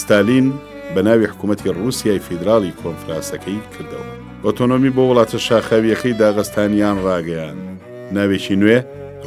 ستالین بە ناوی حکوومەتی ڕووسیای فیدراڵی کۆنفراسەکەی کردەوە. ئۆتۆنۆمی بۆ وڵاتە شاخاوییەکەی داغستانیان ڕاگەیاند. ناوێکی نوێ،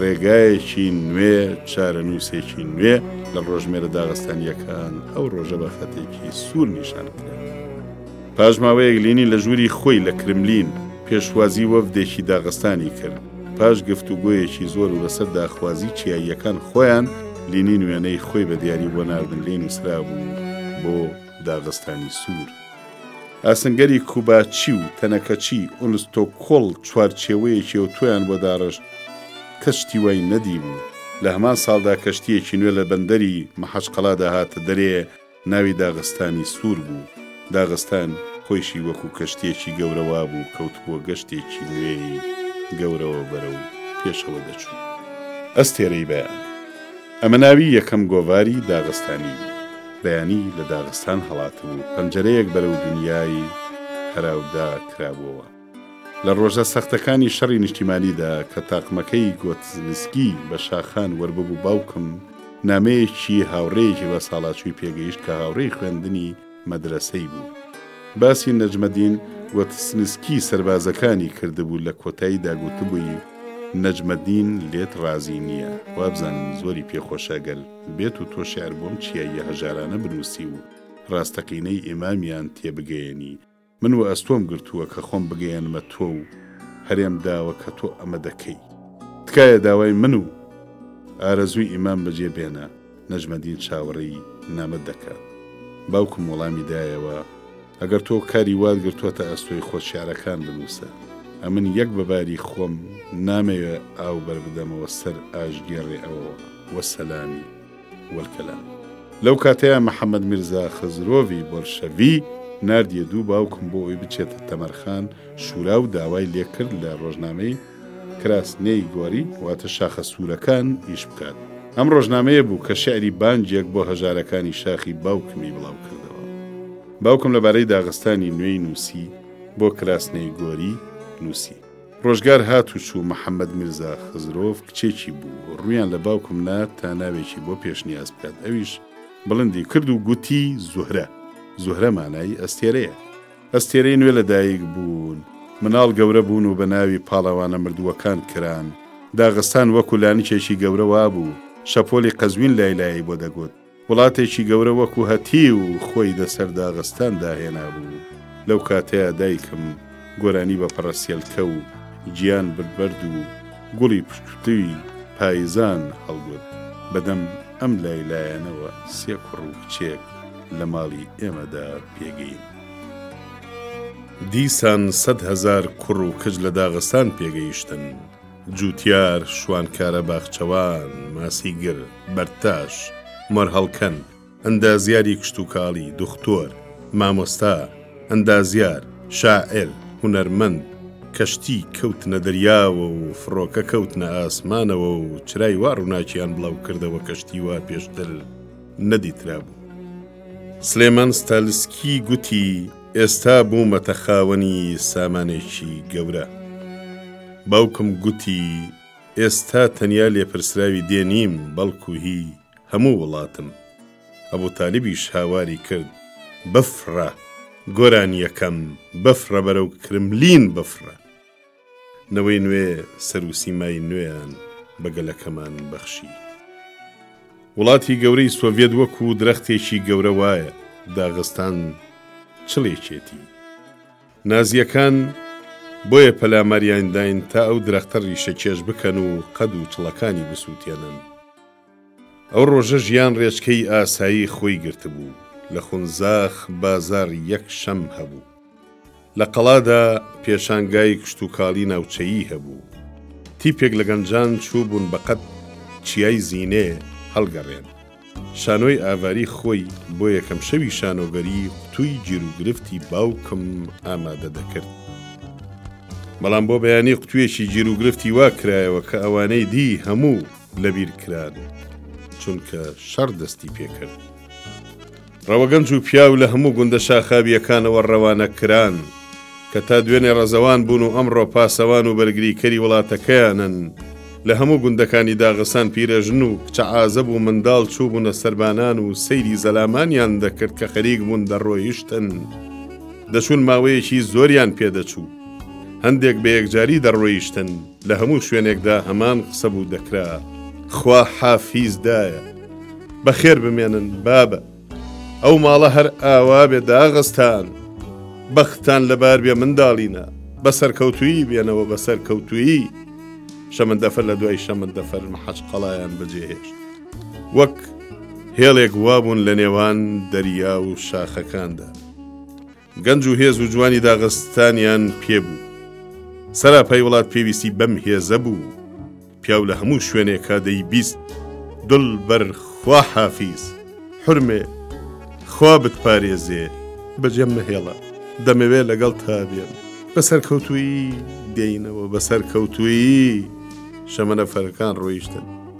ڕێگایەکی نوێ، چارەنووسێکی نوێ لە ڕۆژمێرە داغستانییەکان ئەو ڕۆژە بە خەتێکی سوور نیشان کرا. پاش ماوەیەک لینی لە ژووری خۆی لە کرملین پێشوازی وەفدێکی داغستانی کرد. پاش گفتوگۆیەکی زۆر و لەسەر داخوازی چیاییەکان خۆیان، لینین وێنەی خۆی بە دیاری بۆ ناردن لێی نووسرابوو بۆ داغستانی سوور. ئاسنگەری کوباچی و تەنەکەچی ئونستۆکۆڵ چوارچێوەیەکی ئەوتۆیان بۆ داڕشت کەس شتی وای نەدیبوو. لە هەمان ساڵدا کەشتییەکی نوێ لە بەندەری مەحەچقەلادا هاتە دەرێ، ناوی داغستانی سوور بوو. داغستان خۆیشی وەکوو کەشتییەکی گەورە وابوو کەوتبووە گەشتێکی نوێی گەورەوە بەرەو پێشەوە دەچوو. ئەستێرەی بەیان، ئەمە ناوی یەکەم گۆڤاری داغستانی بوو. بەیانی لە داغستان هەڵاتبوو. پەنجەرەیەک بەرەو دونیای هەراودا کرابووەوە. لە ڕۆژە سەختەکانی شەڕی نیشتیمانیدا کە تاقمەکەی گۆتزنسکی بە شاخان وەرببوو باوکم نامەیەکی هاوڕێیەکی بە ساڵاچووی پێگەیشت کە هاوڕێی خوێندنی مەدرەسەی بوو. باسی نەجمەدین گۆتسنسکی سەربازەکانی کردبوو لە کۆتاییدا گوتبووی نەجمەدین لێت ڕازی نییە وابزانم زۆری پێخۆشە گەل بێت و تۆ شعر بۆم چیاییە هەژارانە بنووسی و ڕاستەقینەی ئیمامیان تێبگەیەنی من وەئەستۆم گرتووە کە خۆم بگەیەنمە تۆ و هەرێم داوە کە تۆ ئەمە دەکەی. تکایە داوای من و ئارەزووی ئیمام بەجێ بێنە، نەجمەدین چاوەڕێی نامەت دەکات. باوکم وەڵامی دایەوە، ئەگەر تۆ کاری وات گرتووەتە ئەستۆی خۆت شیعرەکان بنووسە. ئەمن یەک بە باری خۆم نامەوێ ئاو بەربدەمەوە سەر ئاش گێڕێ ئەوەوە. وەسەلامی. والکلام. لەو کاتەیا محەمەد میرزا خزرۆڤی بۆلشەڤی ناردیە دوو باوکم بۆ ئەوی بچێتە تەمەرخان شورا و داوای لێکرد لە ڕۆژنامەی کراسنێی گۆری واتە شاخە سوورەکان ئیش بکات. ئەم ڕۆژنامەیە بوو کە شعری بانگێک بۆ هەژارەکانی شاخی باوکمی بڵاو کردەوە. باوکم لەبارەی داغستانی نوێی نووسی بۆ کراسنێی گۆری نووسی. ڕۆژگار هات و چوو محەممەد میرزا خزرۆڤ کچێکی بوو، ڕوویان لە باوکم نا تا ناوێکی بۆ پێشنیاز بکات، ئەویش بڵندی کرد و گوتی، زوهرە. زوهرە مانای ئەستێرەیە. ئەستێرەی نوێ لە دایک بوون. مناڵ گەورە بوون و بە ناوی پاڵەوانە مردووەکان کران. داغستان وەکوو لانیکێکی گەورە وابوو، شەپۆلی قەزوین لای لایەی بۆ دەگوت. وڵاتێکی گەورە وەکو هەتیو خۆی لە سەر داغستان داهێنابوو، لەو کاتەیا دایکم گۆرانی بە پەڕەسێلکە و گیان برد بەرد و گوڵی پشکوتوی پایزان هەڵگوت، بە دەم ئەم لای لایەنەوە سێ کوڕ و کچێک لە ماڵی ئێمەدا پێگەیم. دیسان سەد هەزار کوڕ و کچ لە داغستان پێگەیشتن. جووتیار، شوانکارە باخچەوان، ماسیگر، بەردتاش، مۆرهەڵکەن، ئەندازیاری کشتوکاڵی، دوختۆر، مامۆستا، ئەندازیار، شاعیر، هونەرمەند، کەشتی کەوتنە دەریاوە و فڕۆکە کەوتنە ئاسمانەوە و چرای وا ڕووناکیان بڵاو کردەوە کەشتی وا پێشتر نەدیترابوو. سلێمان ستالسکی گوتی، ئێستا بوومەتە خاوەنی سامانێکی گەورە. باوکم گوتی، ئێستا تەنیا لێپرسراوی دێ نیم، بەڵکو هی هەموو وڵاتم. ئەبوتالیبیش هاواری کرد، بفڕە! گۆرانییەکەم بفڕە بەرەو کرملین بفڕە! نەوەی نوێ سەروسیمای نوێیان بە گەلەکەمان بەخشی. وڵاتی گەورەی سۆڤیەت وەکوو درەختێکی گەورە وایە، داغستان چڵێکێتی. نازییەکان بۆیە پەلاماریان داین تا ئەو درەختە ڕیشەکێش بکەن و قەد و چڵەکانی بسووتێنن. ئەو ڕۆژە ژیان ڕێچکەی ئاسایی خۆی گرتبوو، لە خونزاخ بازار یەک شەم هەبوو. لە قەڵادا پێشانگای کشتوکاڵی ناوچەیی هەبوو. تیپێک لە گەنجان چووبوون بە قەد چیای زینێ هەڵگەڕێن. شانۆی ئاڤاری خۆی بۆ یەکەم شەوی شانۆگەری قوتووی گیروگرفتی باوکم ئامادە دەکرد. بەڵام بۆ بەیانی قوتوویەکی گیروگرفتی وا کرایەوە کە ئەوانەی دی هەموو، لەبیر کران چونکە شەڕ دەستی پێکرد. ڕەوەگەنج و پیاو لە هەموو گوندە شاخاوییەکانەوە ڕەوانە کران کە تا دوێنێ ڕەزەوان بوون و ئەمڕۆ پاسەوان و بەرگریکەری وڵاتەکەیانن، لە هەموو گوندەکانی داغستان پیرەژن و کچە عازەب و منداڵ چووبوونە سەربانان و سەیری زەلامانیان دەکرد کە خەریک بوون دەڕۆیشتن. دەچوون ماوەیەکی زۆریان پێدەچوو. هەندێک بە یەکجاری دەڕۆیشتن. لە هەموو شوێنێکدا هەمان قسە بوو دەکرا. خوا حافیز دایە. بەخێر بمێنن بابە. ئەو ماڵە هەر ئاوا بێ داغستان. بەختتان لەبار بێ منداڵینە. بە سەرکەوتوویی بێنەوە بە سەرکەوتوویی. شەمەندەفەر لە دوای شەمەندەفەر مەحەچقەڵایان بەجێهێشت. وەک هێڵێک وابوون لە نێوان دەریا و شاخەکاندا. گەنج و هێز و جوانی داغستانیان پێ بوو. سەراپای وڵات پێویستی بەم هێزە بوو. پیاو لە هەموو شوێنێکا دەیبیست. دل بەر خوا حافیز. حورمێ. خوا بتپارێزێ. بەجێم مەهێڵە. دەمەوێ لەگەڵتا بێم. بە سەرکەوتوویی دێینەوە. بە سەرکەوتوویی. شەمەنەفەرەکان ڕۆیشتن.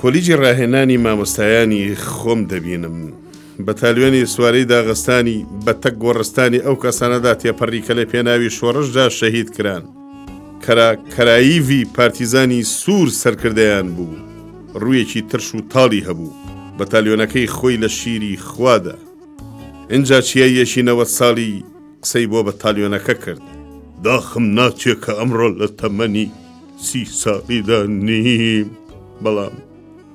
کۆلیجی ڕاهێنانی مامۆستایانی خۆم دەبینم بە تالوێنی سوارەی داغستانی بە تەک گۆڕستانی ئەو کەسانەدا تێپەڕی کە لە پێناوی شۆڕشدا شەهید کران کەرا کەراییڤی پارتیزانی سوور سەرکردیان بوو ڕوویەکی ترش و تاڵی هەبوو بە تالوێنەکەی خۆی لە شیری خوادا ئینجا چیاییەکی نەوە ساڵی قسەی بۆ بەتالیۆنەکە کرد. داخم ناچێ کە ئەمڕۆ لە تەمەنی سی ساڵیدا نیم، بەڵام،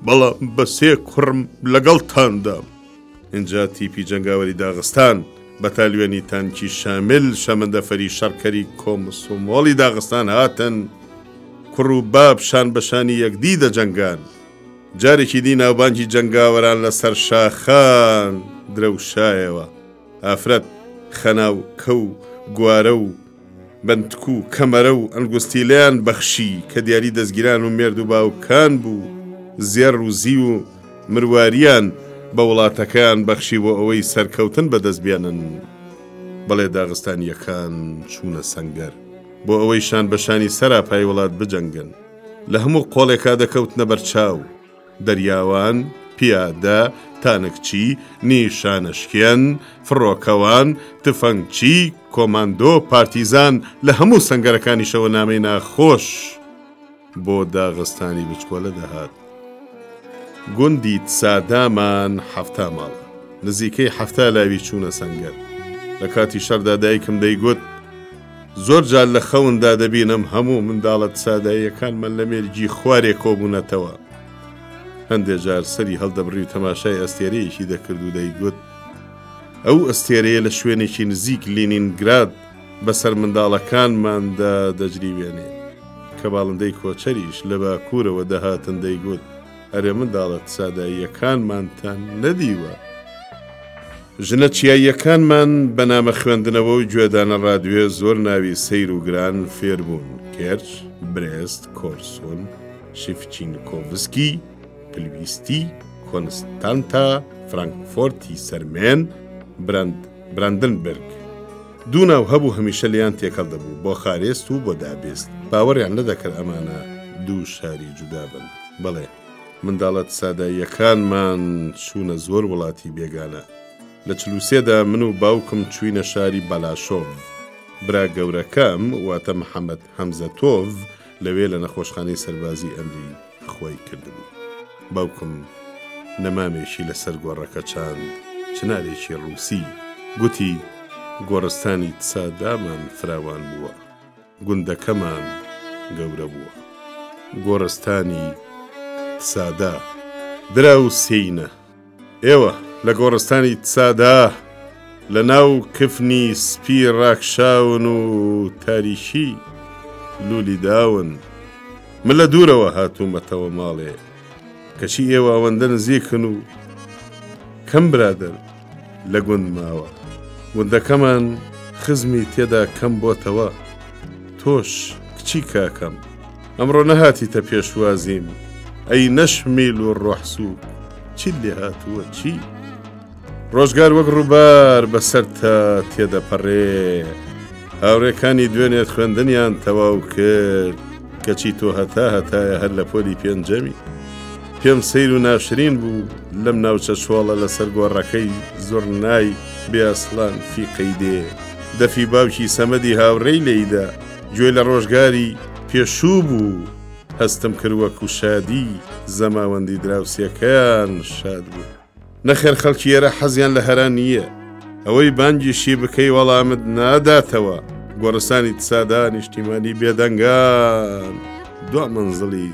بەڵام بە سێ کوڕم لەگەڵتاندام. ئینجا تیپی جەنگاوەری داغستان، بەتالیۆنی تانکی شامل، شەمەندەفەری شەڕکەری کۆمسومۆڵی داغستان هاتن. کوڕ و باب شان بە شانی یەکدی دەجەنگان. جارێکی دی ناوبانگی جەنگاوەران لەسەر شاخان درەوشایەوە. ئافرەت، خەنا و کە و گوارە و بەنتک و کەمەرە و ئەنگوستیلەیان بەخشی، کە دیاری دەزگیران و مێرد و باوکان بوو، زێڕ و زیو و مروارییان بە وڵاتەکەیان بەخشی بۆ ئەوەی سەرکەوتن بەدەست بێنن. بەڵێ داغستانییەکان چوونە سەنگەر بۆ ئەوەی شان بە شانی سەراپای وڵات بجەنگن. لە هەموو قۆڵێکا دەکەوتنە بەرچاو. دەریاوان، پیادە، تانکچی، نیشانەشکێن، فڕۆکەوان، تفەنگچی، کۆماندۆ، پارتیزان، لە هەموو سەنگەرەکانیشەوە نامەی ناخۆش بۆ داغستانی بچکۆلە دەهات. گوندی تسادامان حەفتا ماڵە. نزیکەی حەفتا لاوی چوونە سەنگەر. لە کاتی شەردا دایکم دەیگوت، زۆر جار لە خەوندا دەبینم هەموو منداڵە ساداییەکانمان لە مێرگی خوارێ کۆبوونەتەوە. هەندێ جار سەری هەڵدەبڕی و تەماشای ئەستێرەیەکی دەکرد و دەیگوت، ئەو ئەستێرەیە لە شوێنێکی نزیک لینینگراد بەسەر منداڵەکانماندا دەجریوێنێ. کە باڵندەی کۆچەریش لە باکوورەوە دەهاتن دەیگوت، ئەرێ منداڵە ساداییەکانمانتان نەدیوە؟ ژنە چیاییەکانمان بە نامە خوێندنەوە و گوێدانە ڕادوێ زۆر ناوی سەیر و گران فێر بوون، کێرچ، برێست، کۆرسون، شیفچینکۆڤسکی، پلویستی، کۆنستانتا، فرانکفۆرتی سەرمێن، براند، براندنبرگ. دوو ناو هەبوو هەمیشە لێیان تێکەڵ دەبوو، بۆخارێست و بۆدابێست. باوەڕیان نەدەکرد ئەمانە دوو شاری جودا بن. بەڵێ. منداڵت ساداییەکانمان چوونە زۆر وڵاتی بێگانە. لە چل و سێ دا من و باوکم چووینە شاری بالاشۆڤ. برا گەورەکەم واتە محەمەد هەمزەتۆڤ لەوێ لە نەخۆشخانەی سەربازی ئەمری خوەی کردبوو. باوکم نەمامێکی لە سەر گۆڕەکە چاند، چنارێکی ڕووسی، گوتی، گۆڕستانی تسادامان فراوان بووە. گوندەکەمان گەورە بووە. گۆڕستانی تسادا دراوسێینە. ئێوە لە گۆڕستانی تسادا لە ناو کفنی سپی ڕاکشاون و تاریکی لولی داون. من لە دوورەوە هاتوومەتەوە ماڵێ، کەچی ئێوە ئەوەندە نزیکن و کەم برادەر. لە گوند ماوە گوندەکەمان خزمی تێدا کەم بۆتەوە تۆش کچی کاکەم ئەمڕۆ نەهاتیتە پێشوازیم ئەی نەشمیل و ڕۆحسوو چی لێ هاتووە چی؟ ڕۆژگار وەک ڕووبار بەسەر تا تێدەپەڕێ هاوڕێکانی دوێنێت خوێندنیان تەواو کرد کەچی تۆ هەتا هەتایە هەر لە پۆلی پێنجەمی پێم سەیر و ناشرین بوو لەم ناوچە چۆڵە لەسەر گۆڕەکەی زۆرنای بێسڵان فیقەی دێ دەفی باوکی سەمەدی هاوڕێی لێیدا گوێ لە ڕۆژگاری پێشوو بوو هەستم کردوە کوشادی زەماوەندی دراوسێکەیان شاد بوو. نەخێر خەڵکی ئێرە حەزیان لە هەرا نییە. ئەوەی بانگیشی بکەی وەڵامت ناداتەوە، گۆڕستانی تسادا نیشتیمانی بێدەنگان دوا مەنزڵی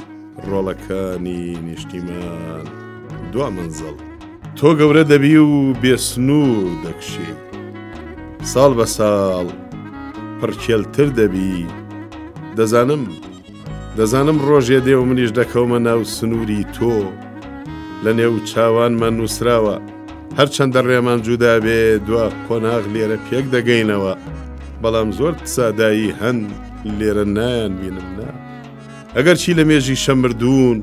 ڕۆڵەکانی نیشتیمان دوا مەنزڵ. تۆ گەورە دەبی و بێ سنوور دەکشی. ساڵ بە ساڵ پڕکێلتر دەبی، دەزانم. دەزانم ڕۆژێ دێ و منیش دەکەومە ناو سنووری تۆ لە نێو چاوانمە نووسراوە هەرچەندە ڕێمان جودا بێ دوا قۆناغ لێرە پێک دەگەینەوە بەڵام زۆر سادایی هەن لێرە نایان بینم نا ئەگەر چی لە مێژی شەمردون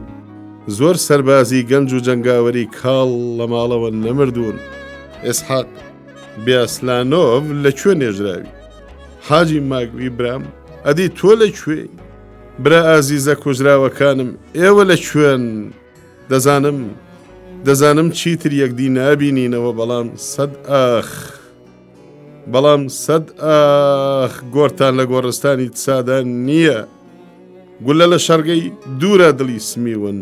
زۆر سەربازی گەنج و جەنگاوەری کاڵ لە ماڵەوە نەمردون ئێسحاق بیاسلانۆڤ لە کوێ نێژراوی حاجی ماگوی برام ئەدی تۆ لە کوێی برا ئازیزە کوژراوەکانم ئێوە لە کوێن دەزانم دەزانم چیتر یەکدی نابینینەوە بەڵام سەد ئاخ بەڵام سەد ئاخ گۆرتان لە گۆڕستانی سادا نییە گولە لە شەرگەی دوورە دڵی سمیون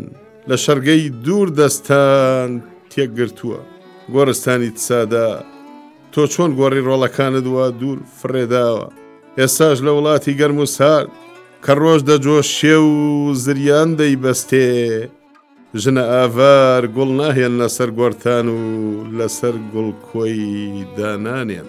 لە شەرگەی دوور دەستان تێکگرتووە گۆرستانی سادا تۆ چۆن گۆڕی ڕۆڵەکانت وا دوور فڕێداوە ئێستاش لە وڵاتی گەرم و سارد کە ڕۆژ دەجۆشێ و زریان دەیبەستێ ژنە ئاڤار گوڵ ناهێنە سەر گۆرتان و لەسەر گوڵ کۆی دانانێن.